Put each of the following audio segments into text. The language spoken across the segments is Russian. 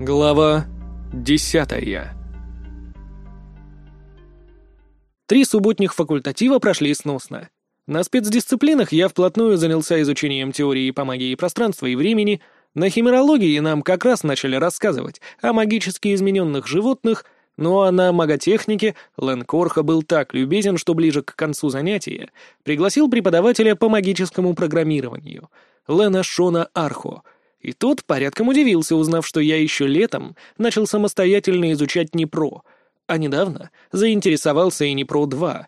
Глава десятая Три субботних факультатива прошли сносно. На спецдисциплинах я вплотную занялся изучением теории по магии пространства и времени, на химерологии нам как раз начали рассказывать о магически измененных животных, ну а на маготехнике Лен Корха был так любезен, что ближе к концу занятия пригласил преподавателя по магическому программированию, Лена Шона Архо — и тот порядком удивился, узнав, что я еще летом начал самостоятельно изучать НИПРО, а недавно заинтересовался и НИПРО-2.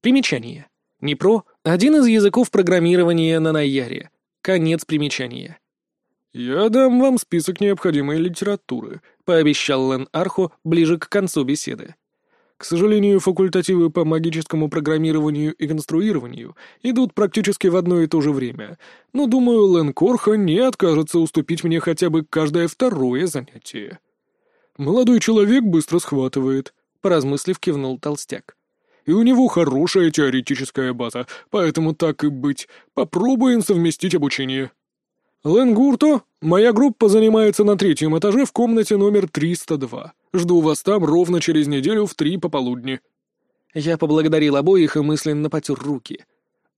Примечание. НИПРО — один из языков программирования на Наяре. Конец примечания. «Я дам вам список необходимой литературы», — пообещал Лен Архо ближе к концу беседы. К сожалению, факультативы по магическому программированию и конструированию идут практически в одно и то же время, но, думаю, Лен Корха не откажется уступить мне хотя бы каждое второе занятие. Молодой человек быстро схватывает, — поразмыслив, кивнул толстяк. И у него хорошая теоретическая база, поэтому так и быть, попробуем совместить обучение. Ленгурто, моя группа занимается на третьем этаже в комнате номер 302. Жду вас там ровно через неделю в три пополудни». Я поблагодарил обоих и мысленно потер руки.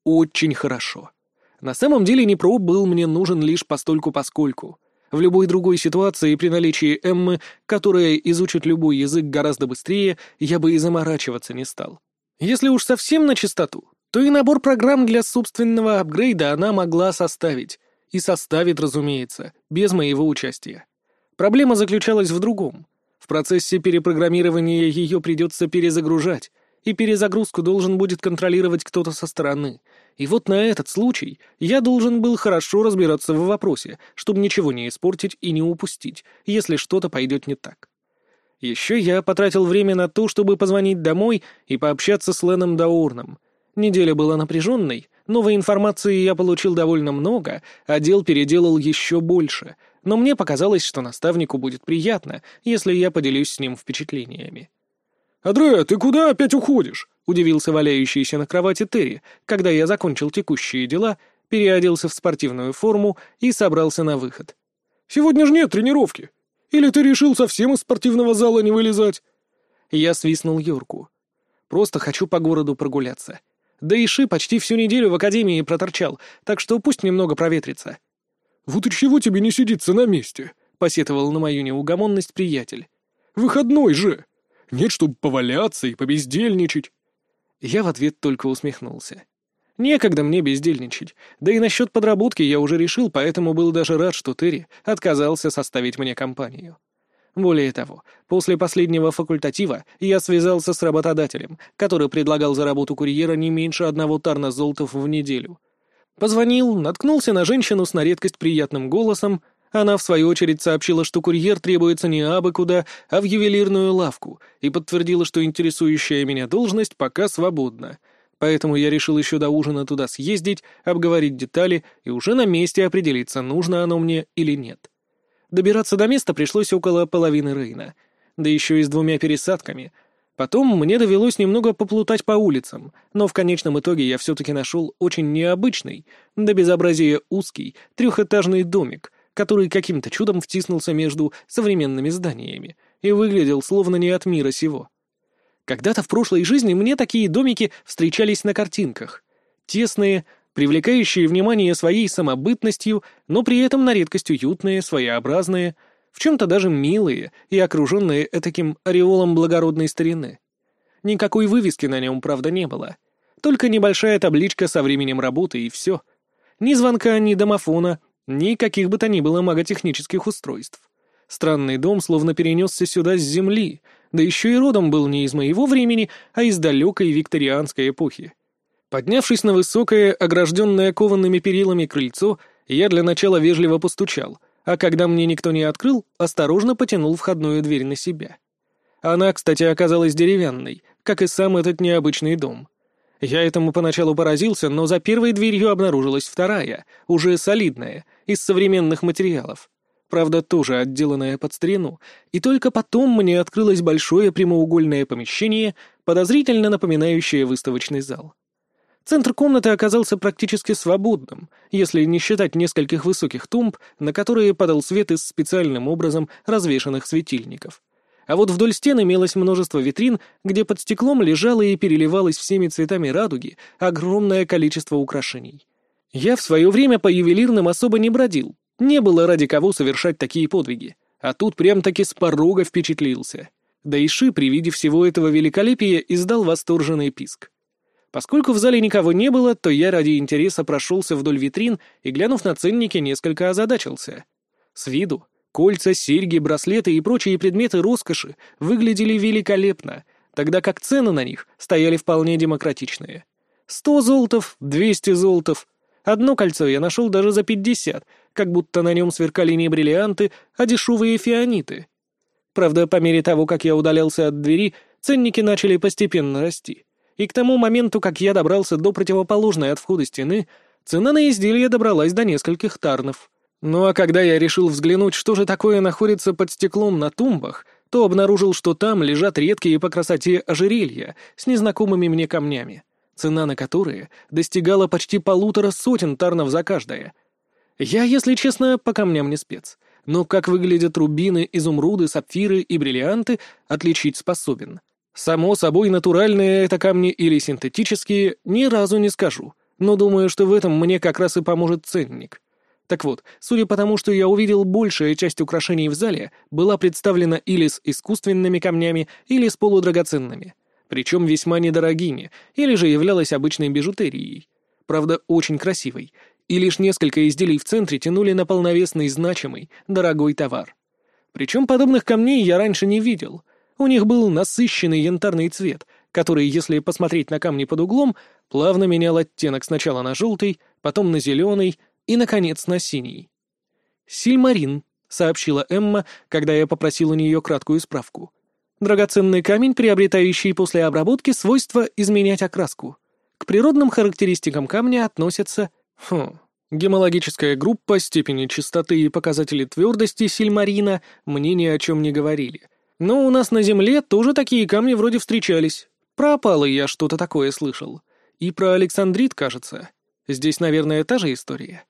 «Очень хорошо. На самом деле Непро был мне нужен лишь постольку-поскольку. В любой другой ситуации при наличии Эммы, которая изучит любой язык гораздо быстрее, я бы и заморачиваться не стал. Если уж совсем на чистоту, то и набор программ для собственного апгрейда она могла составить, и составит, разумеется, без моего участия. Проблема заключалась в другом. В процессе перепрограммирования ее придется перезагружать, и перезагрузку должен будет контролировать кто-то со стороны. И вот на этот случай я должен был хорошо разбираться в вопросе, чтобы ничего не испортить и не упустить, если что-то пойдет не так. Еще я потратил время на то, чтобы позвонить домой и пообщаться с Леном Даурном. Неделя была напряженной, Новой информации я получил довольно много, а дел переделал еще больше, но мне показалось, что наставнику будет приятно, если я поделюсь с ним впечатлениями. «Адре, ты куда опять уходишь?» — удивился валяющийся на кровати Терри, когда я закончил текущие дела, переоделся в спортивную форму и собрался на выход. «Сегодня же нет тренировки. Или ты решил совсем из спортивного зала не вылезать?» Я свистнул Юрку. «Просто хочу по городу прогуляться». Да и Ши почти всю неделю в академии проторчал, так что пусть немного проветрится. «Вот и чего тебе не сидится на месте?» — посетовал на мою неугомонность приятель. «Выходной же! Нет, чтобы поваляться и побездельничать!» Я в ответ только усмехнулся. Некогда мне бездельничать. Да и насчет подработки я уже решил, поэтому был даже рад, что Терри отказался составить мне компанию. Более того, после последнего факультатива я связался с работодателем, который предлагал за работу курьера не меньше одного тарна золотов в неделю. Позвонил, наткнулся на женщину с на редкость приятным голосом, она, в свою очередь, сообщила, что курьер требуется не абы куда, а в ювелирную лавку, и подтвердила, что интересующая меня должность пока свободна. Поэтому я решил еще до ужина туда съездить, обговорить детали и уже на месте определиться, нужно оно мне или нет. Добираться до места пришлось около половины Рейна, да еще и с двумя пересадками. Потом мне довелось немного поплутать по улицам, но в конечном итоге я все-таки нашел очень необычный, до безобразия узкий, трехэтажный домик, который каким-то чудом втиснулся между современными зданиями и выглядел словно не от мира сего. Когда-то в прошлой жизни мне такие домики встречались на картинках. Тесные, привлекающие внимание своей самобытностью, но при этом на редкость уютные, своеобразные, в чем-то даже милые и окруженные этаким ореолом благородной старины. Никакой вывески на нем, правда, не было. Только небольшая табличка со временем работы и все. Ни звонка, ни домофона, ни каких бы то ни было маготехнических устройств. Странный дом словно перенесся сюда с земли, да еще и родом был не из моего времени, а из далекой викторианской эпохи. Поднявшись на высокое, огражденное коваными перилами крыльцо, я для начала вежливо постучал, а когда мне никто не открыл, осторожно потянул входную дверь на себя. Она, кстати, оказалась деревянной, как и сам этот необычный дом. Я этому поначалу поразился, но за первой дверью обнаружилась вторая, уже солидная, из современных материалов. Правда, тоже отделанная под старину, и только потом мне открылось большое прямоугольное помещение, подозрительно напоминающее выставочный зал. Центр комнаты оказался практически свободным, если не считать нескольких высоких тумб, на которые падал свет из специальным образом развешанных светильников. А вот вдоль стен имелось множество витрин, где под стеклом лежало и переливалось всеми цветами радуги огромное количество украшений. Я в свое время по ювелирным особо не бродил, не было ради кого совершать такие подвиги, а тут прям-таки с порога впечатлился. Да и Ши при виде всего этого великолепия издал восторженный писк. Поскольку в зале никого не было, то я ради интереса прошелся вдоль витрин и, глянув на ценники, несколько озадачился. С виду кольца, серьги, браслеты и прочие предметы роскоши выглядели великолепно, тогда как цены на них стояли вполне демократичные. Сто золотов, двести золотов. Одно кольцо я нашел даже за пятьдесят, как будто на нем сверкали не бриллианты, а дешевые фианиты. Правда, по мере того, как я удалялся от двери, ценники начали постепенно расти и к тому моменту, как я добрался до противоположной от входа стены, цена на изделие добралась до нескольких тарнов. Ну а когда я решил взглянуть, что же такое находится под стеклом на тумбах, то обнаружил, что там лежат редкие по красоте ожерелья с незнакомыми мне камнями, цена на которые достигала почти полутора сотен тарнов за каждое. Я, если честно, по камням не спец, но как выглядят рубины, изумруды, сапфиры и бриллианты, отличить способен — Само собой, натуральные это камни или синтетические, ни разу не скажу, но думаю, что в этом мне как раз и поможет ценник. Так вот, судя по тому, что я увидел, большая часть украшений в зале была представлена или с искусственными камнями, или с полудрагоценными, причем весьма недорогими, или же являлась обычной бижутерией. Правда, очень красивой, и лишь несколько изделий в центре тянули на полновесный, значимый, дорогой товар. Причем подобных камней я раньше не видел — у них был насыщенный янтарный цвет, который, если посмотреть на камни под углом, плавно менял оттенок сначала на желтый, потом на зеленый и, наконец, на синий. «Сильмарин», — сообщила Эмма, когда я попросил у нее краткую справку. «Драгоценный камень, приобретающий после обработки свойство изменять окраску. К природным характеристикам камня относятся... Хм, гемологическая группа, степени чистоты и показатели твердости сильмарина мне ни о чем не говорили, но у нас на Земле тоже такие камни вроде встречались. Про опалы я что-то такое слышал. И про Александрит, кажется. Здесь, наверное, та же история.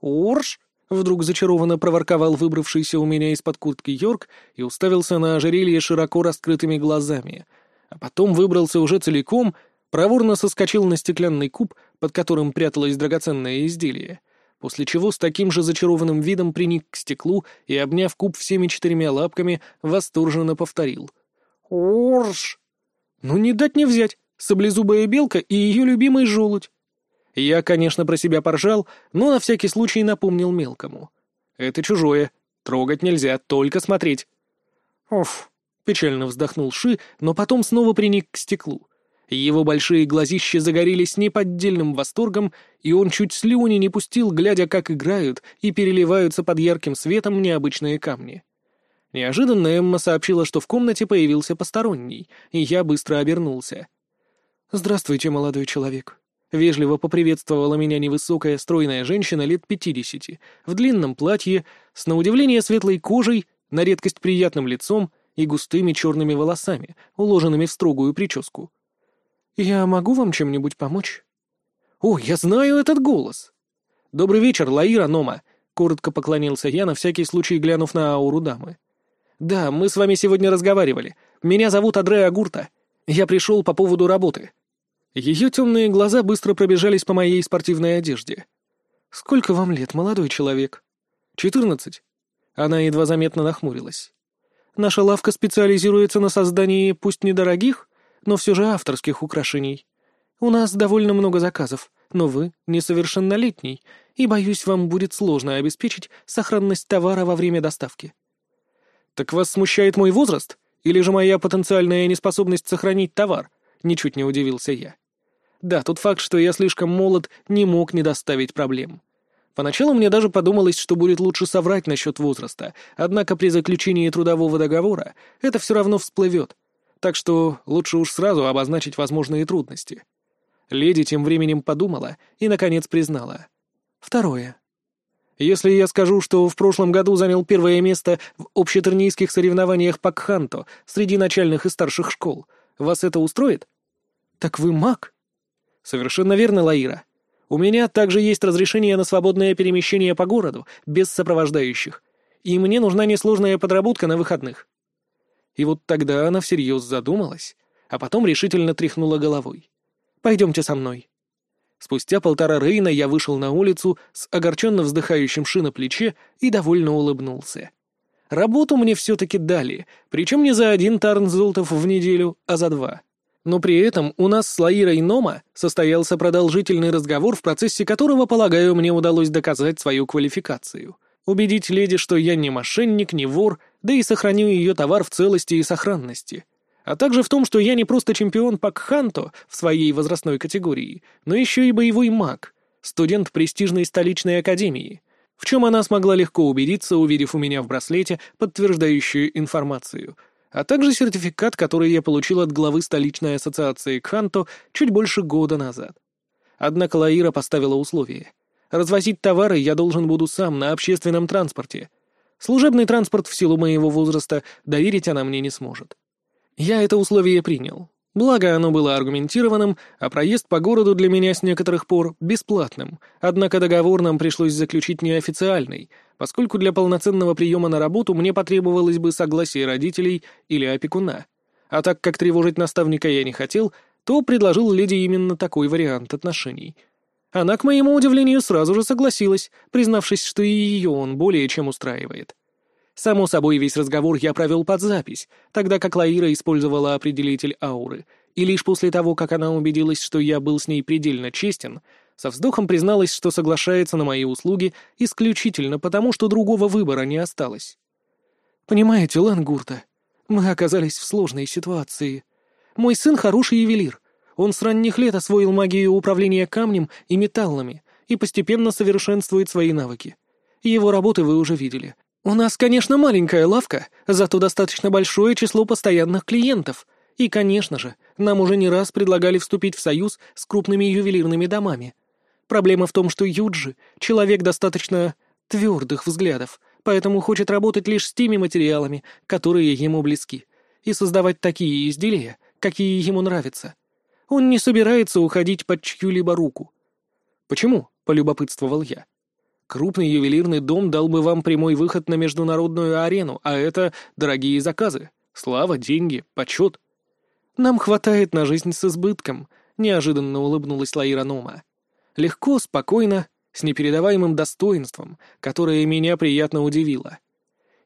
«Орш!» — вдруг зачарованно проворковал выбравшийся у меня из-под куртки Йорк и уставился на ожерелье широко раскрытыми глазами. А потом выбрался уже целиком, проворно соскочил на стеклянный куб, под которым пряталось драгоценное изделие — после чего с таким же зачарованным видом приник к стеклу и, обняв куб всеми четырьмя лапками, восторженно повторил. «Орш!» «Ну не дать не взять, саблезубая белка и ее любимый желудь!» Я, конечно, про себя поржал, но на всякий случай напомнил мелкому. «Это чужое. Трогать нельзя, только смотреть». «Уф!» — печально вздохнул Ши, но потом снова приник к стеклу. Его большие глазища загорелись неподдельным восторгом, и он чуть слюни не пустил, глядя, как играют и переливаются под ярким светом необычные камни. Неожиданно Эмма сообщила, что в комнате появился посторонний, и я быстро обернулся. «Здравствуйте, молодой человек». Вежливо поприветствовала меня невысокая, стройная женщина лет пятидесяти, в длинном платье, с на удивление светлой кожей, на редкость приятным лицом и густыми черными волосами, уложенными в строгую прическу. «Я могу вам чем-нибудь помочь?» «О, я знаю этот голос!» «Добрый вечер, Лаира Нома!» — коротко поклонился я, на всякий случай глянув на ауру дамы. «Да, мы с вами сегодня разговаривали. Меня зовут Адреа Гурта. Я пришел по поводу работы». Ее темные глаза быстро пробежались по моей спортивной одежде. «Сколько вам лет, молодой человек?» «Четырнадцать». Она едва заметно нахмурилась. «Наша лавка специализируется на создании, пусть недорогих, но все же авторских украшений. У нас довольно много заказов, но вы несовершеннолетний, и, боюсь, вам будет сложно обеспечить сохранность товара во время доставки». «Так вас смущает мой возраст? Или же моя потенциальная неспособность сохранить товар?» — ничуть не удивился я. Да, тот факт, что я слишком молод, не мог не доставить проблем. Поначалу мне даже подумалось, что будет лучше соврать насчет возраста, однако при заключении трудового договора это все равно всплывет, так что лучше уж сразу обозначить возможные трудности. Леди тем временем подумала и, наконец, признала. Второе. Если я скажу, что в прошлом году занял первое место в общетернийских соревнованиях по кханто среди начальных и старших школ, вас это устроит? Так вы маг? Совершенно верно, Лаира. У меня также есть разрешение на свободное перемещение по городу, без сопровождающих. И мне нужна несложная подработка на выходных. И вот тогда она всерьез задумалась, а потом решительно тряхнула головой. «Пойдемте со мной». Спустя полтора рейна я вышел на улицу с огорченно вздыхающим ши плече и довольно улыбнулся. Работу мне все-таки дали, причем не за один тарн золотов в неделю, а за два. Но при этом у нас с Лаирой Нома состоялся продолжительный разговор, в процессе которого, полагаю, мне удалось доказать свою квалификацию. Убедить леди, что я не мошенник, не вор, да и сохраню ее товар в целости и сохранности. А также в том, что я не просто чемпион по кханто в своей возрастной категории, но еще и боевой маг, студент престижной столичной академии, в чем она смогла легко убедиться, увидев у меня в браслете подтверждающую информацию — а также сертификат, который я получил от главы столичной ассоциации Кханто чуть больше года назад. Однако Лаира поставила условие. Развозить товары я должен буду сам на общественном транспорте. Служебный транспорт в силу моего возраста доверить она мне не сможет. Я это условие принял. Благо, оно было аргументированным, а проезд по городу для меня с некоторых пор бесплатным, однако договор нам пришлось заключить неофициальный, поскольку для полноценного приема на работу мне потребовалось бы согласие родителей или опекуна. А так как тревожить наставника я не хотел, то предложил леди именно такой вариант отношений. Она, к моему удивлению, сразу же согласилась, признавшись, что и ее он более чем устраивает. Само собой, весь разговор я провел под запись, тогда как Лаира использовала определитель ауры, и лишь после того, как она убедилась, что я был с ней предельно честен, со вздохом призналась, что соглашается на мои услуги исключительно потому, что другого выбора не осталось. «Понимаете, Лангурта, мы оказались в сложной ситуации. Мой сын хороший ювелир. Он с ранних лет освоил магию управления камнем и металлами и постепенно совершенствует свои навыки. Его работы вы уже видели. «У нас, конечно, маленькая лавка, зато достаточно большое число постоянных клиентов. И, конечно же, нам уже не раз предлагали вступить в союз с крупными ювелирными домами. Проблема в том, что Юджи — человек достаточно твердых взглядов, поэтому хочет работать лишь с теми материалами, которые ему близки, и создавать такие изделия, какие ему нравятся. Он не собирается уходить под чью-либо руку. «Почему?» — полюбопытствовал я. Крупный ювелирный дом дал бы вам прямой выход на международную арену, а это дорогие заказы. Слава, деньги, почет. Нам хватает на жизнь с избытком, неожиданно улыбнулась Лаира Нома. Легко, спокойно, с непередаваемым достоинством, которое меня приятно удивило.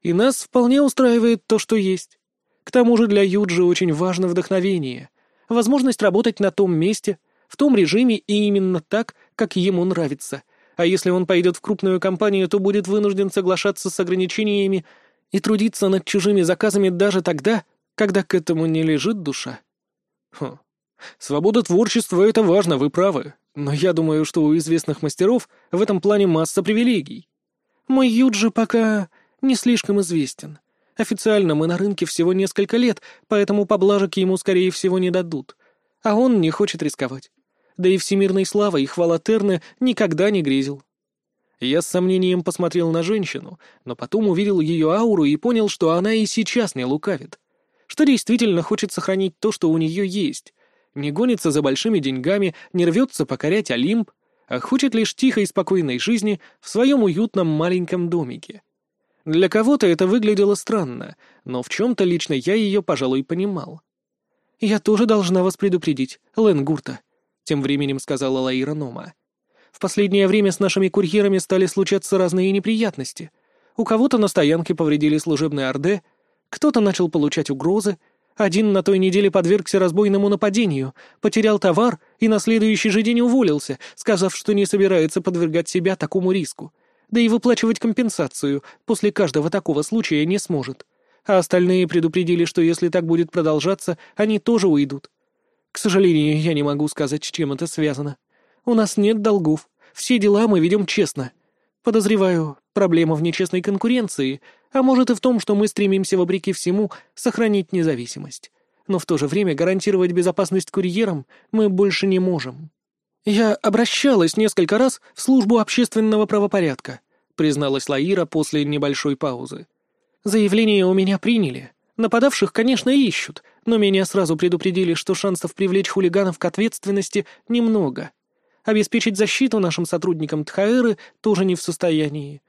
И нас вполне устраивает то, что есть. К тому же для Юджи очень важно вдохновение, возможность работать на том месте, в том режиме и именно так, как ему нравится — а если он пойдет в крупную компанию, то будет вынужден соглашаться с ограничениями и трудиться над чужими заказами даже тогда, когда к этому не лежит душа. Хм. Свобода творчества — это важно, вы правы. Но я думаю, что у известных мастеров в этом плане масса привилегий. Мой Юджи пока не слишком известен. Официально мы на рынке всего несколько лет, поэтому поблажек ему, скорее всего, не дадут. А он не хочет рисковать да и всемирной славой и хвала Терны никогда не грезил. Я с сомнением посмотрел на женщину, но потом увидел ее ауру и понял, что она и сейчас не лукавит. Что действительно хочет сохранить то, что у нее есть. Не гонится за большими деньгами, не рвется покорять Олимп, а хочет лишь тихой и спокойной жизни в своем уютном маленьком домике. Для кого-то это выглядело странно, но в чем-то лично я ее, пожалуй, понимал. «Я тоже должна вас предупредить, Лэн Гурта», тем временем сказала Лаира Нома. «В последнее время с нашими курьерами стали случаться разные неприятности. У кого-то на стоянке повредили служебный Орде, кто-то начал получать угрозы, один на той неделе подвергся разбойному нападению, потерял товар и на следующий же день уволился, сказав, что не собирается подвергать себя такому риску. Да и выплачивать компенсацию после каждого такого случая не сможет. А остальные предупредили, что если так будет продолжаться, они тоже уйдут. К сожалению, я не могу сказать, с чем это связано. У нас нет долгов. Все дела мы ведем честно. Подозреваю, проблема в нечестной конкуренции, а может и в том, что мы стремимся, вопреки всему, сохранить независимость. Но в то же время гарантировать безопасность курьерам мы больше не можем. Я обращалась несколько раз в службу общественного правопорядка, призналась Лаира после небольшой паузы. Заявление у меня приняли. Нападавших, конечно, ищут, но меня сразу предупредили, что шансов привлечь хулиганов к ответственности немного. Обеспечить защиту нашим сотрудникам Тхаэры тоже не в состоянии.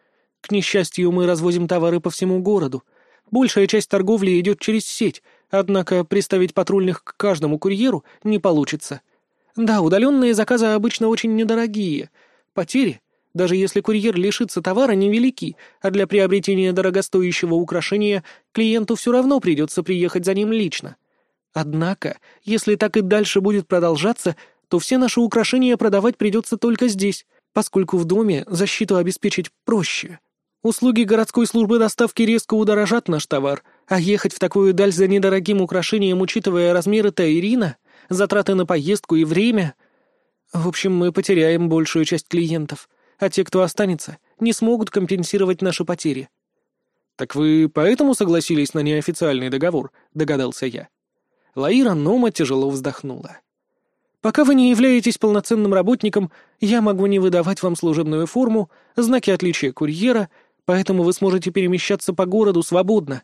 К несчастью, мы развозим товары по всему городу. Большая часть торговли идет через сеть, однако приставить патрульных к каждому курьеру не получится. Да, удаленные заказы обычно очень недорогие. Потери, даже если курьер лишится товара, невелики, а для приобретения дорогостоящего украшения клиенту все равно придется приехать за ним лично. Однако, если так и дальше будет продолжаться, то все наши украшения продавать придется только здесь, поскольку в доме защиту обеспечить проще. Услуги городской службы доставки резко удорожат наш товар, а ехать в такую даль за недорогим украшением, учитывая размеры Таирина, затраты на поездку и время... В общем, мы потеряем большую часть клиентов, а те, кто останется, не смогут компенсировать наши потери. «Так вы поэтому согласились на неофициальный договор?» — догадался я. Лаира Нома тяжело вздохнула. «Пока вы не являетесь полноценным работником, я могу не выдавать вам служебную форму, знаки отличия курьера, поэтому вы сможете перемещаться по городу свободно.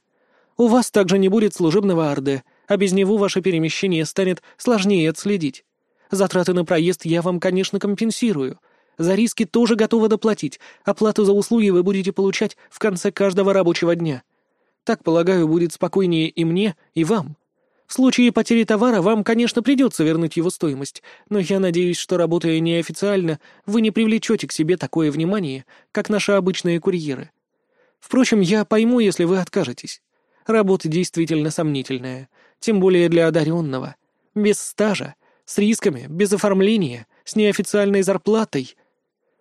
У вас также не будет служебного АРД, а без него ваше перемещение станет сложнее отследить. Затраты на проезд я вам, конечно, компенсирую. За риски тоже готова доплатить. Оплату за услуги вы будете получать в конце каждого рабочего дня. Так, полагаю, будет спокойнее и мне, и вам. В случае потери товара вам, конечно, придется вернуть его стоимость, но я надеюсь, что, работая неофициально, вы не привлечете к себе такое внимание, как наши обычные курьеры. Впрочем, я пойму, если вы откажетесь. Работа действительно сомнительная, тем более для одаренного. Без стажа, с рисками, без оформления, с неофициальной зарплатой.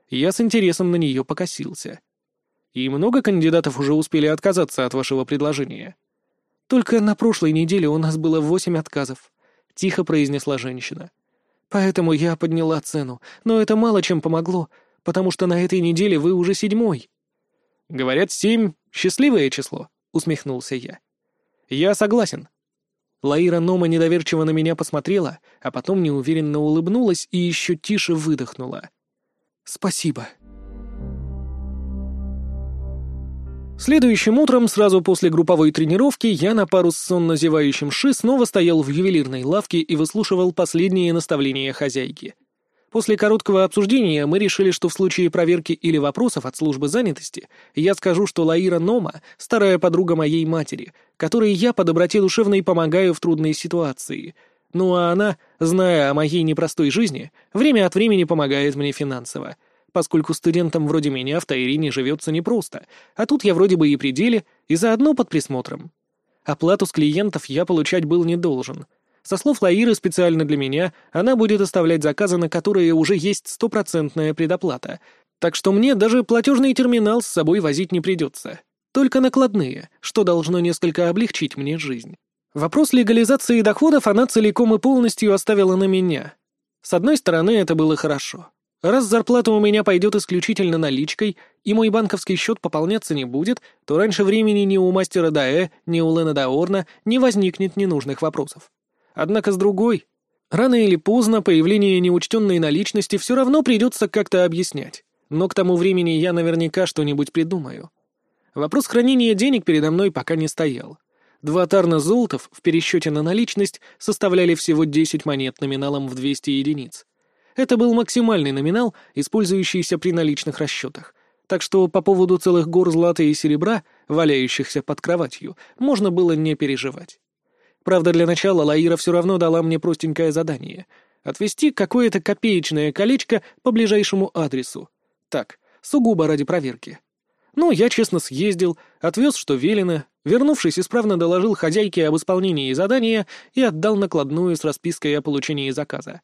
Я с интересом на нее покосился. И много кандидатов уже успели отказаться от вашего предложения? «Только на прошлой неделе у нас было восемь отказов», — тихо произнесла женщина. «Поэтому я подняла цену, но это мало чем помогло, потому что на этой неделе вы уже седьмой». «Говорят, семь — счастливое число», — усмехнулся я. «Я согласен». Лаира Нома недоверчиво на меня посмотрела, а потом неуверенно улыбнулась и еще тише выдохнула. «Спасибо». Следующим утром, сразу после групповой тренировки, я на пару с сонно зевающим Ши снова стоял в ювелирной лавке и выслушивал последние наставления хозяйки. После короткого обсуждения мы решили, что в случае проверки или вопросов от службы занятости я скажу, что Лаира Нома — старая подруга моей матери, которой я по доброте душевной помогаю в трудной ситуации. Ну а она, зная о моей непростой жизни, время от времени помогает мне финансово — поскольку студентам вроде меня в Тайрине живется непросто, а тут я вроде бы и при деле, и заодно под присмотром. Оплату с клиентов я получать был не должен. Со слов Лаиры специально для меня, она будет оставлять заказы, на которые уже есть стопроцентная предоплата, так что мне даже платежный терминал с собой возить не придется. Только накладные, что должно несколько облегчить мне жизнь. Вопрос легализации доходов она целиком и полностью оставила на меня. С одной стороны, это было хорошо. Раз зарплата у меня пойдет исключительно наличкой, и мой банковский счет пополняться не будет, то раньше времени ни у мастера Даэ, ни у Лена Даорна не возникнет ненужных вопросов. Однако с другой, рано или поздно появление неучтенной наличности все равно придется как-то объяснять. Но к тому времени я наверняка что-нибудь придумаю. Вопрос хранения денег передо мной пока не стоял. Два тарна золотов в пересчете на наличность составляли всего 10 монет номиналом в 200 единиц. Это был максимальный номинал, использующийся при наличных расчетах. Так что по поводу целых гор злата и серебра, валяющихся под кроватью, можно было не переживать. Правда, для начала Лаира все равно дала мне простенькое задание — отвезти какое-то копеечное колечко по ближайшему адресу. Так, сугубо ради проверки. Ну, я честно съездил, отвез, что велено, вернувшись, исправно доложил хозяйке об исполнении задания и отдал накладную с распиской о получении заказа.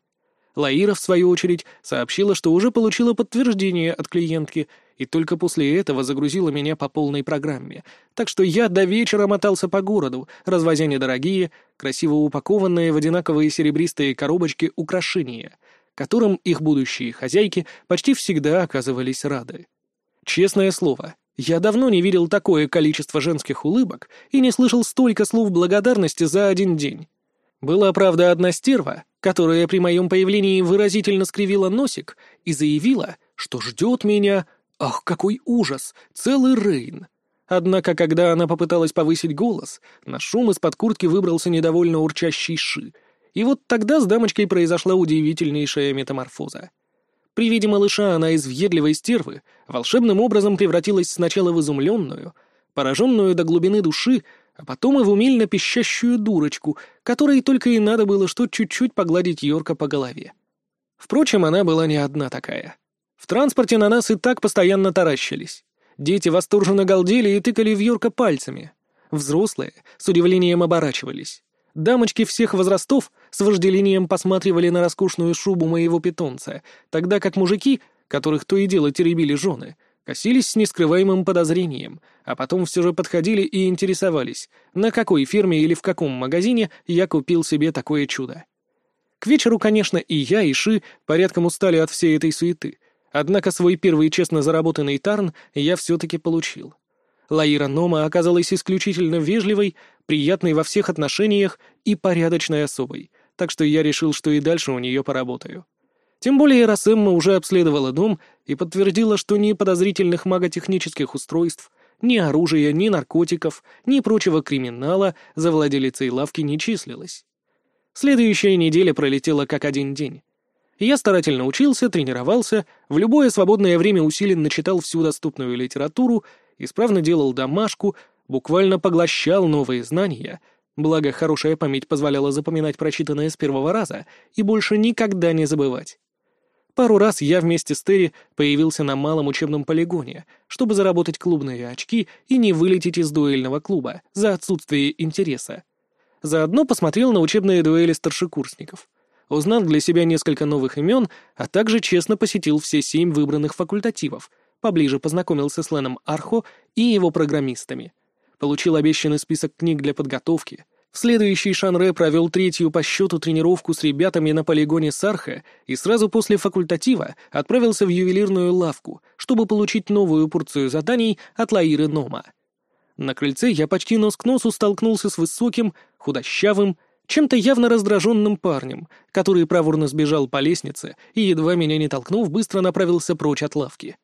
Лаира, в свою очередь, сообщила, что уже получила подтверждение от клиентки, и только после этого загрузила меня по полной программе. Так что я до вечера мотался по городу, развозя недорогие, красиво упакованные в одинаковые серебристые коробочки украшения, которым их будущие хозяйки почти всегда оказывались рады. Честное слово, я давно не видел такое количество женских улыбок и не слышал столько слов благодарности за один день. Была, правда, одна стерва, которая при моем появлении выразительно скривила носик и заявила, что ждет меня... Ах, какой ужас! Целый Рейн! Однако, когда она попыталась повысить голос, на шум из-под куртки выбрался недовольно урчащий Ши. И вот тогда с дамочкой произошла удивительнейшая метаморфоза. При виде малыша она из въедливой стервы волшебным образом превратилась сначала в изумленную, пораженную до глубины души, а потом и в умильно пищащую дурочку, которой только и надо было что чуть-чуть погладить Йорка по голове. Впрочем, она была не одна такая. В транспорте на нас и так постоянно таращились. Дети восторженно галдели и тыкали в Юрка пальцами. Взрослые с удивлением оборачивались. Дамочки всех возрастов с вожделением посматривали на роскошную шубу моего питомца, тогда как мужики, которых то и дело теребили жены, косились с нескрываемым подозрением, а потом все же подходили и интересовались, на какой фирме или в каком магазине я купил себе такое чудо. К вечеру, конечно, и я, и Ши порядком устали от всей этой суеты — Однако свой первый честно заработанный тарн я все-таки получил. Лаира Нома оказалась исключительно вежливой, приятной во всех отношениях и порядочной особой, так что я решил, что и дальше у нее поработаю. Тем более Рассемма уже обследовала дом и подтвердила, что ни подозрительных маготехнических устройств, ни оружия, ни наркотиков, ни прочего криминала за владелицей лавки не числилось. Следующая неделя пролетела как один день. Я старательно учился, тренировался, в любое свободное время усиленно читал всю доступную литературу, исправно делал домашку, буквально поглощал новые знания, благо хорошая память позволяла запоминать прочитанное с первого раза и больше никогда не забывать. Пару раз я вместе с Терри появился на малом учебном полигоне, чтобы заработать клубные очки и не вылететь из дуэльного клуба за отсутствие интереса. Заодно посмотрел на учебные дуэли старшекурсников — узнал для себя несколько новых имен, а также честно посетил все семь выбранных факультативов, поближе познакомился с Леном Архо и его программистами. Получил обещанный список книг для подготовки. В следующий Шанре провел третью по счету тренировку с ребятами на полигоне Сарха и сразу после факультатива отправился в ювелирную лавку, чтобы получить новую порцию заданий от Лаиры Нома. На крыльце я почти нос к носу столкнулся с высоким, худощавым, чем-то явно раздраженным парнем, который проворно сбежал по лестнице и, едва меня не толкнув, быстро направился прочь от лавки.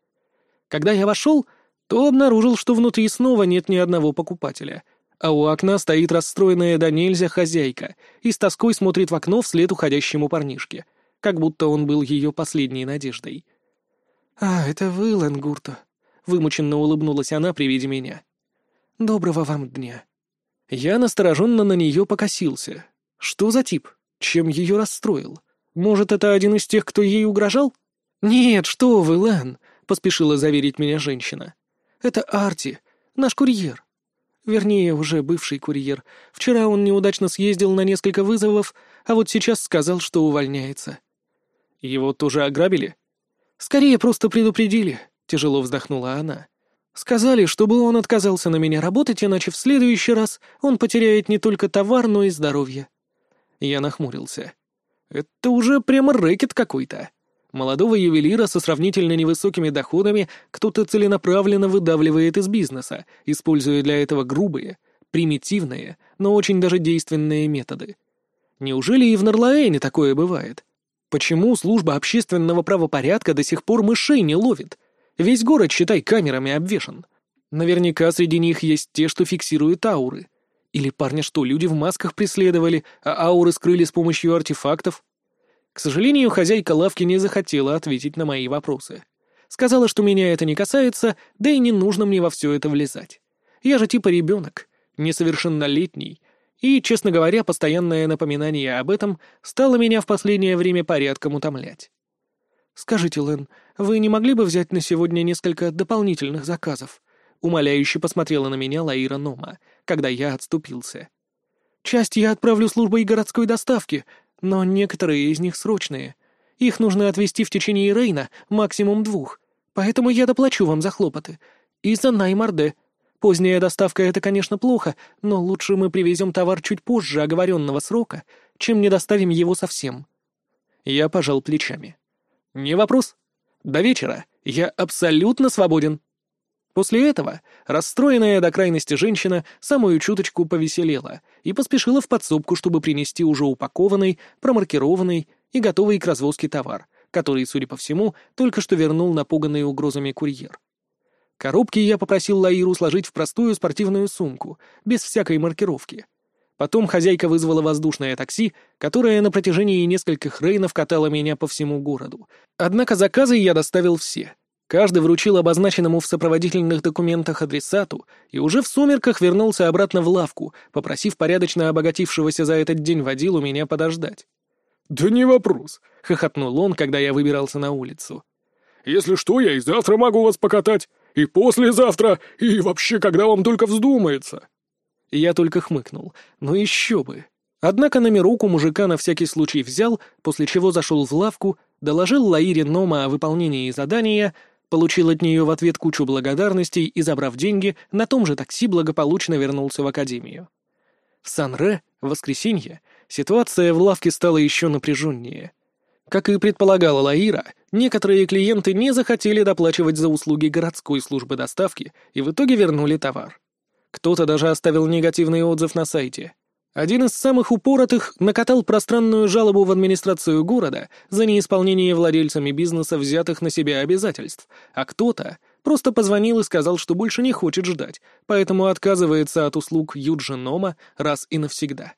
Когда я вошел, то обнаружил, что внутри снова нет ни одного покупателя, а у окна стоит расстроенная до нельзя хозяйка и с тоской смотрит в окно вслед уходящему парнишке, как будто он был ее последней надеждой. «А, это вы, Лангурта», — вымученно улыбнулась она при виде меня. «Доброго вам дня». Я настороженно на нее покосился, что за тип? Чем ее расстроил? Может, это один из тех, кто ей угрожал? «Нет, что вы, Лэн!» — поспешила заверить меня женщина. «Это Арти, наш курьер. Вернее, уже бывший курьер. Вчера он неудачно съездил на несколько вызовов, а вот сейчас сказал, что увольняется». «Его тоже ограбили?» «Скорее просто предупредили», — тяжело вздохнула она. «Сказали, чтобы он отказался на меня работать, иначе в следующий раз он потеряет не только товар, но и здоровье». Я нахмурился. Это уже прямо рэкет какой-то. Молодого ювелира со сравнительно невысокими доходами кто-то целенаправленно выдавливает из бизнеса, используя для этого грубые, примитивные, но очень даже действенные методы. Неужели и в Нарлаэне такое бывает? Почему служба общественного правопорядка до сих пор мышей не ловит? Весь город, считай, камерами обвешан. Наверняка среди них есть те, что фиксируют ауры. Или парня что, люди в масках преследовали, а ауры скрыли с помощью артефактов? К сожалению, хозяйка лавки не захотела ответить на мои вопросы. Сказала, что меня это не касается, да и не нужно мне во все это влезать. Я же типа ребенок, несовершеннолетний, и, честно говоря, постоянное напоминание об этом стало меня в последнее время порядком утомлять. «Скажите, Лэн, вы не могли бы взять на сегодня несколько дополнительных заказов?» Умоляюще посмотрела на меня Лаира Нома, когда я отступился. «Часть я отправлю службой городской доставки, но некоторые из них срочные. Их нужно отвезти в течение Рейна, максимум двух, поэтому я доплачу вам за хлопоты. И за найм Орде. Поздняя доставка — это, конечно, плохо, но лучше мы привезем товар чуть позже оговоренного срока, чем не доставим его совсем». Я пожал плечами. «Не вопрос. До вечера я абсолютно свободен». После этого расстроенная до крайности женщина самую чуточку повеселела и поспешила в подсобку, чтобы принести уже упакованный, промаркированный и готовый к развозке товар, который, судя по всему, только что вернул напуганный угрозами курьер. Коробки я попросил Лаиру сложить в простую спортивную сумку, без всякой маркировки. Потом хозяйка вызвала воздушное такси, которое на протяжении нескольких рейнов катало меня по всему городу. Однако заказы я доставил все. Каждый вручил обозначенному в сопроводительных документах адресату и уже в сумерках вернулся обратно в лавку, попросив порядочно обогатившегося за этот день водилу меня подождать. «Да не вопрос», — хохотнул он, когда я выбирался на улицу. «Если что, я и завтра могу вас покатать, и послезавтра, и вообще, когда вам только вздумается». Я только хмыкнул. Ну еще бы. Однако номерок у мужика на всякий случай взял, после чего зашел в лавку, доложил Лаире Нома о выполнении задания, получил от нее в ответ кучу благодарностей и, забрав деньги, на том же такси благополучно вернулся в академию. В Сан-Ре, в воскресенье, ситуация в лавке стала еще напряженнее. Как и предполагала Лаира, некоторые клиенты не захотели доплачивать за услуги городской службы доставки и в итоге вернули товар. Кто-то даже оставил негативный отзыв на сайте. Один из самых упоротых накатал пространную жалобу в администрацию города за неисполнение владельцами бизнеса взятых на себя обязательств, а кто-то просто позвонил и сказал, что больше не хочет ждать, поэтому отказывается от услуг Юджинома раз и навсегда.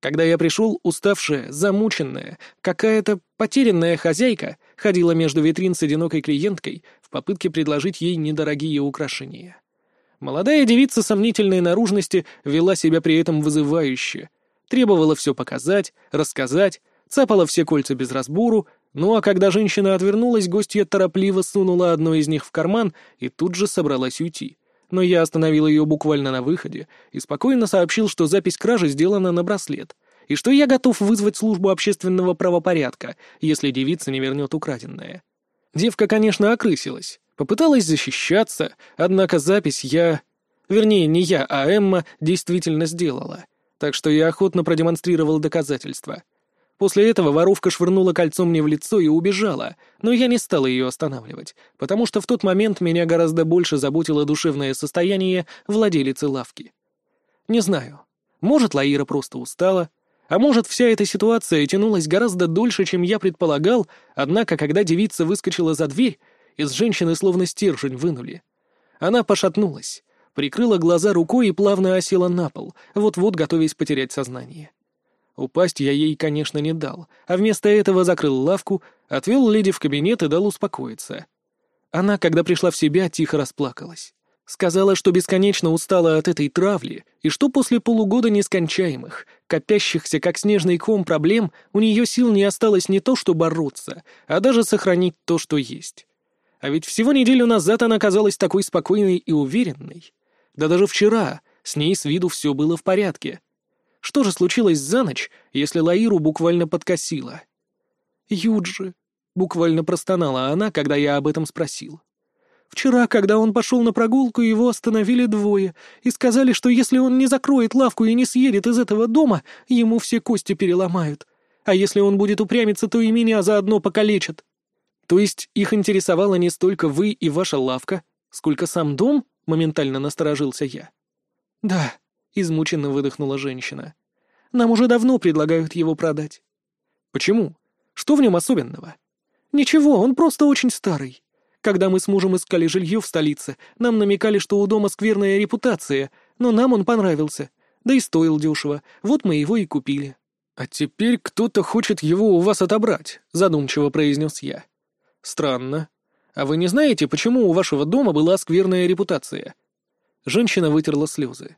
Когда я пришел, уставшая, замученная, какая-то потерянная хозяйка ходила между витрин с одинокой клиенткой в попытке предложить ей недорогие украшения. Молодая девица сомнительной наружности вела себя при этом вызывающе. Требовала все показать, рассказать, цапала все кольца без разбору, ну а когда женщина отвернулась, гостья торопливо сунула одно из них в карман и тут же собралась уйти. Но я остановил ее буквально на выходе и спокойно сообщил, что запись кражи сделана на браслет, и что я готов вызвать службу общественного правопорядка, если девица не вернет украденное. Девка, конечно, окрысилась, Попыталась защищаться, однако запись я... Вернее, не я, а Эмма действительно сделала. Так что я охотно продемонстрировал доказательства. После этого воровка швырнула кольцо мне в лицо и убежала, но я не стал ее останавливать, потому что в тот момент меня гораздо больше заботило душевное состояние владелицы лавки. Не знаю. Может, Лаира просто устала, а может, вся эта ситуация тянулась гораздо дольше, чем я предполагал, однако, когда девица выскочила за дверь, из женщины словно стержень вынули. Она пошатнулась, прикрыла глаза рукой и плавно осела на пол, вот-вот готовясь потерять сознание. Упасть я ей, конечно, не дал, а вместо этого закрыл лавку, отвел леди в кабинет и дал успокоиться. Она, когда пришла в себя, тихо расплакалась. Сказала, что бесконечно устала от этой травли, и что после полугода нескончаемых, копящихся как снежный ком проблем, у нее сил не осталось не то, что бороться, а даже сохранить то, что есть. А ведь всего неделю назад она казалась такой спокойной и уверенной. Да даже вчера с ней с виду все было в порядке. Что же случилось за ночь, если Лаиру буквально подкосило? «Юджи», — буквально простонала она, когда я об этом спросил. «Вчера, когда он пошел на прогулку, его остановили двое и сказали, что если он не закроет лавку и не съедет из этого дома, ему все кости переломают. А если он будет упрямиться, то и меня заодно покалечат». То есть их интересовало не столько вы и ваша лавка, сколько сам дом? Моментально насторожился я. Да, измученно выдохнула женщина. Нам уже давно предлагают его продать. Почему? Что в нем особенного? Ничего, он просто очень старый. Когда мы с мужем искали жилье в столице, нам намекали, что у дома скверная репутация, но нам он понравился. Да и стоил дешево, вот мы его и купили. «А теперь кто-то хочет его у вас отобрать», — задумчиво произнес я. «Странно. А вы не знаете, почему у вашего дома была скверная репутация?» Женщина вытерла слезы.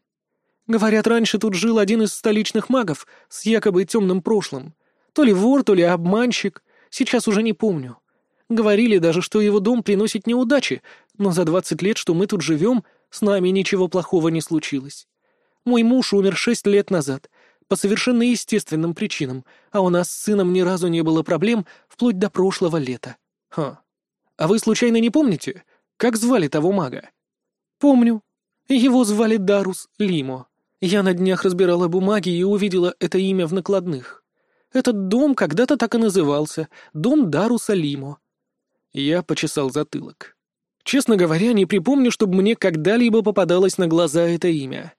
«Говорят, раньше тут жил один из столичных магов с якобы темным прошлым. То ли вор, то ли обманщик. Сейчас уже не помню. Говорили даже, что его дом приносит неудачи, но за двадцать лет, что мы тут живем, с нами ничего плохого не случилось. Мой муж умер шесть лет назад, по совершенно естественным причинам, а у нас с сыном ни разу не было проблем вплоть до прошлого лета. «Ха. А вы случайно не помните, как звали того мага?» «Помню. Его звали Дарус Лимо. Я на днях разбирала бумаги и увидела это имя в накладных. Этот дом когда-то так и назывался — дом Даруса Лимо». Я почесал затылок. Честно говоря, не припомню, чтобы мне когда-либо попадалось на глаза это имя.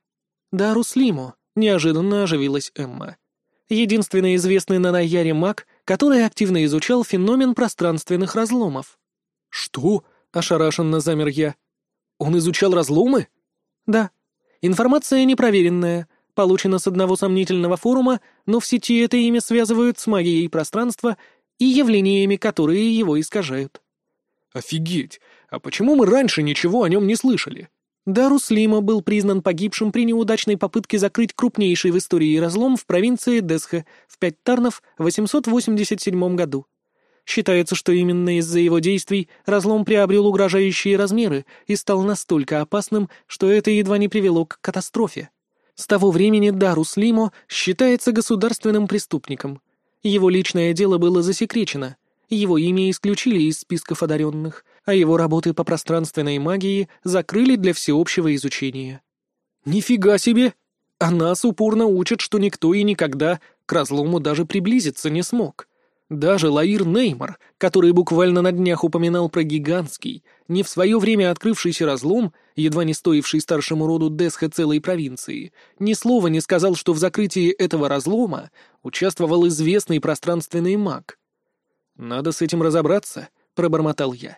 «Дарус Лимо», — неожиданно оживилась Эмма. Единственный известный на Наяре маг, который активно изучал феномен пространственных разломов. «Что?» — ошарашенно замер я. Он изучал разломы? Да. Информация непроверенная, получена с одного сомнительного форума, но в сети это имя связывают с магией пространства и явлениями, которые его искажают. Офигеть! А почему мы раньше ничего о нем не слышали? Дарус Лима был признан погибшим при неудачной попытке закрыть крупнейший в истории разлом в провинции Десхе в пять тарнов в 887 году. Считается, что именно из-за его действий разлом приобрел угрожающие размеры и стал настолько опасным, что это едва не привело к катастрофе. С того времени Дарус Лимо считается государственным преступником. Его личное дело было засекречено, его имя исключили из списков одаренных, а его работы по пространственной магии закрыли для всеобщего изучения. «Нифига себе! А нас упорно учат, что никто и никогда к разлому даже приблизиться не смог. Даже Лаир Неймар, который буквально на днях упоминал про гигантский, не в свое время открывшийся разлом, едва не стоивший старшему роду Десха целой провинции, ни слова не сказал, что в закрытии этого разлома участвовал известный пространственный маг. «Надо с этим разобраться», — пробормотал я.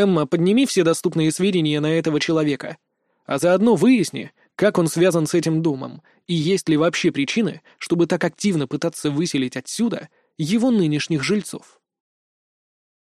«Эмма, подними все доступные сведения на этого человека, а заодно выясни, как он связан с этим домом, и есть ли вообще причины, чтобы так активно пытаться выселить отсюда его нынешних жильцов.